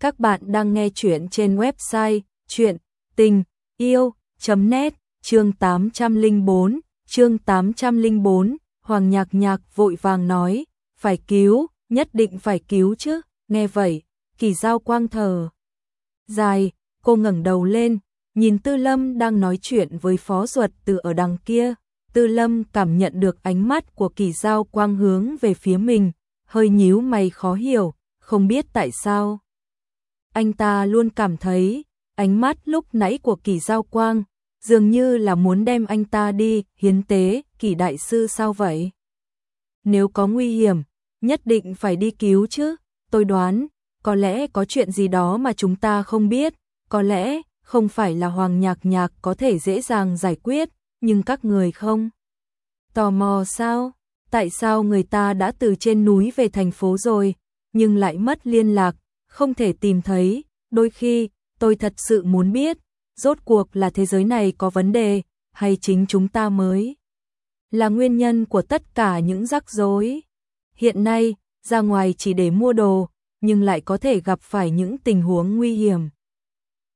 Các bạn đang nghe chuyện trên website chuyện tình yêu.net chương 804, chương 804, Hoàng Nhạc Nhạc vội vàng nói, phải cứu, nhất định phải cứu chứ, nghe vậy, kỳ giao quang thờ. Dài, cô ngẩng đầu lên, nhìn Tư Lâm đang nói chuyện với phó ruột từ ở đằng kia, Tư Lâm cảm nhận được ánh mắt của kỳ giao quang hướng về phía mình, hơi nhíu mày khó hiểu, không biết tại sao. Anh ta luôn cảm thấy, ánh mắt lúc nãy của kỳ giao quang, dường như là muốn đem anh ta đi, hiến tế, kỳ đại sư sao vậy? Nếu có nguy hiểm, nhất định phải đi cứu chứ, tôi đoán, có lẽ có chuyện gì đó mà chúng ta không biết, có lẽ không phải là Hoàng Nhạc Nhạc có thể dễ dàng giải quyết, nhưng các người không. Tò mò sao? Tại sao người ta đã từ trên núi về thành phố rồi, nhưng lại mất liên lạc, không thể tìm thấy, đôi khi, tôi thật sự muốn biết, rốt cuộc là thế giới này có vấn đề, hay chính chúng ta mới là nguyên nhân của tất cả những rắc rối. Hiện nay, ra ngoài chỉ để mua đồ, nhưng lại có thể gặp phải những tình huống nguy hiểm.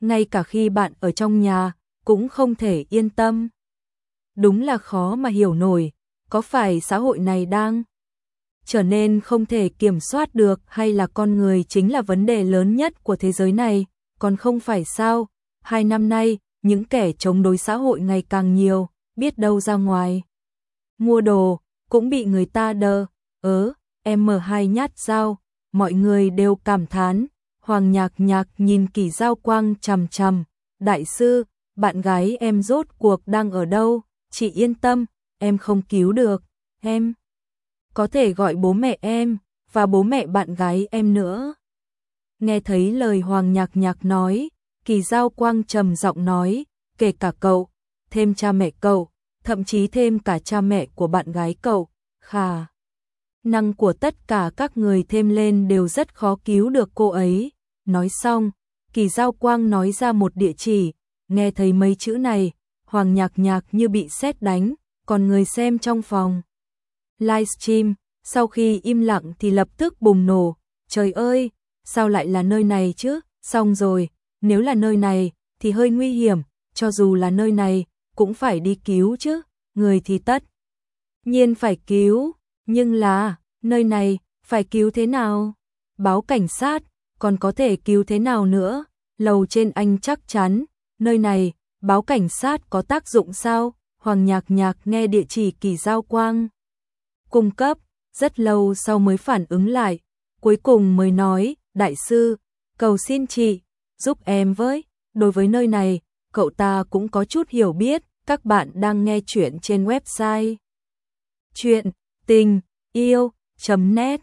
Ngay cả khi bạn ở trong nhà, cũng không thể yên tâm. Đúng là khó mà hiểu nổi, có phải xã hội này đang trở nên không thể kiểm soát được hay là con người chính là vấn đề lớn nhất của thế giới này, còn không phải sao? Hai năm nay, những kẻ chống đối xã hội ngày càng nhiều, biết đâu ra ngoài. Mua đồ, cũng bị người ta đờ, ớ, em mở hai nhát dao, mọi người đều cảm thán. Hoàng nhạc nhạc nhìn kỳ giao quang chằm chằm, đại sư, bạn gái em rốt cuộc đang ở đâu, chị yên tâm, em không cứu được, em có thể gọi bố mẹ em và bố mẹ bạn gái em nữa. Nghe thấy lời Hoàng Nhạc Nhạc nói, Kỳ Giao Quang trầm giọng nói, kể cả cậu, thêm cha mẹ cậu, thậm chí thêm cả cha mẹ của bạn gái cậu, khà. Năng của tất cả các người thêm lên đều rất khó cứu được cô ấy. Nói xong, Kỳ Giao Quang nói ra một địa chỉ, nghe thấy mấy chữ này, Hoàng Nhạc Nhạc như bị sét đánh, còn người xem trong phòng livestream, sau khi im lặng thì lập tức bùng nổ, trời ơi, sao lại là nơi này chứ, xong rồi, nếu là nơi này thì hơi nguy hiểm, cho dù là nơi này cũng phải đi cứu chứ, người thì tất. Nhiên phải cứu, nhưng là, nơi này, phải cứu thế nào? Báo cảnh sát, còn có thể cứu thế nào nữa? Lầu trên anh chắc chắn, nơi này, báo cảnh sát có tác dụng sao? Hoàng nhạc nhạc nghe địa chỉ kỳ giao quang cung cấp, rất lâu sau mới phản ứng lại, cuối cùng mới nói, đại sư, cầu xin chị, giúp em với, đối với nơi này, cậu ta cũng có chút hiểu biết, các bạn đang nghe chuyện trên website chuyện tình yêu chấm nét